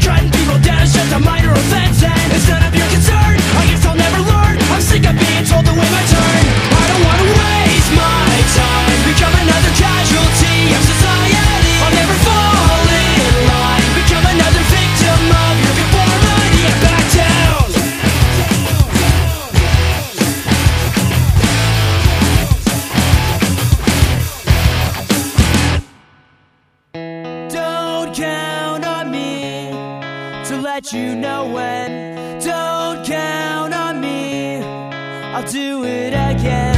Trendy, rodeadas, just a mal know when. Don't count on me, I'll do it again.